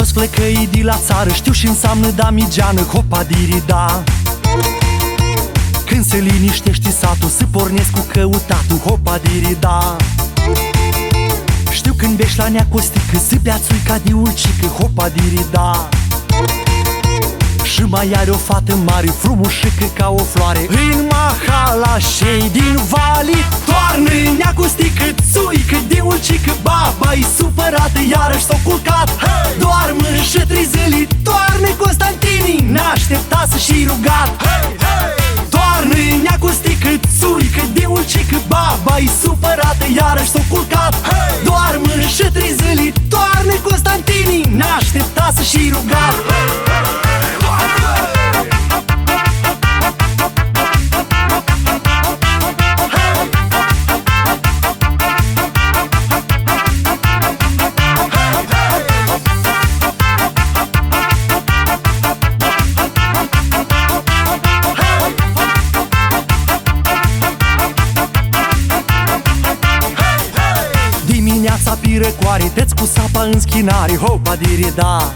toți flecăii de la țară Știu și înseamnă damigeană, hopa dirida Când se liniștește satul Să pornesc cu căutatul, hopa dirida Știu când bești la neacostică Să bea țuica de ulcică, hopa dirida și mai are o fată mare, frumușică ca o floare. În mahala șei din vali Toarnă neacostică, țuică de ulcică Baba e supărată, iarăși s-o culcat. Hey! N-aștepta să-și rugat hey, hey! Toarnă neacostică, țuică de ulcică Baba e supărată, iarăși s-o culcat hey! Doarmă și trezeli, toarnă Constantinii N-aștepta să-și rugat Dimineața pirecoare, teți cu sapa în schinare Hopa dirida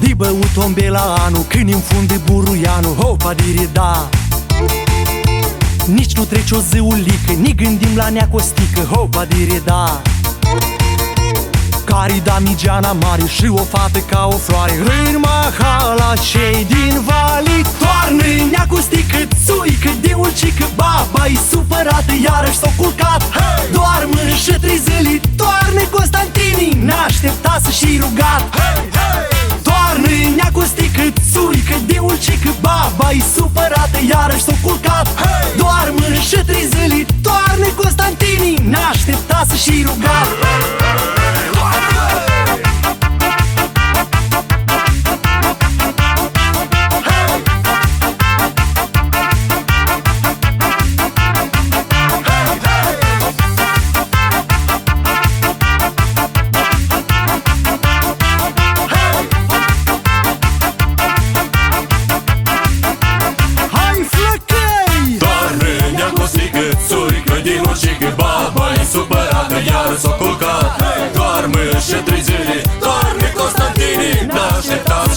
Di băut ombe la anul Când în funde buruianul Hopa dirida Nici nu trece o zeulică Ni gândim la neacostică. Hopa dirida Cari da migeana mare Și o fată ca o floare. În mahala cei din vali Toarnă neacostică Țuică de ulcică Baba e supărată Iarăși s-o culcat N-aștepta să-și rugat hey, hey! Toarnă neacostică Țuică de ulcică Baba e supărată Iarăși s-o culcat hey! Doarmă și trezeli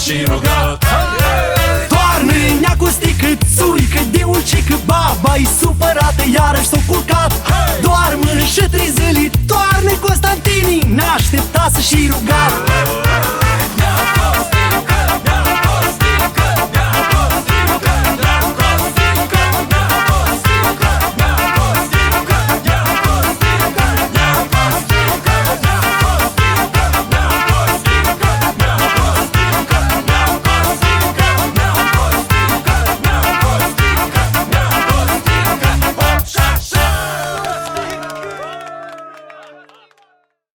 și rugat. Toarnă neacostică, țuică de ulcică Baba e supărată, iarăși s-o culcat. Doarmă și trezeli, toarnă Constantinii N-aștepta să-și rugat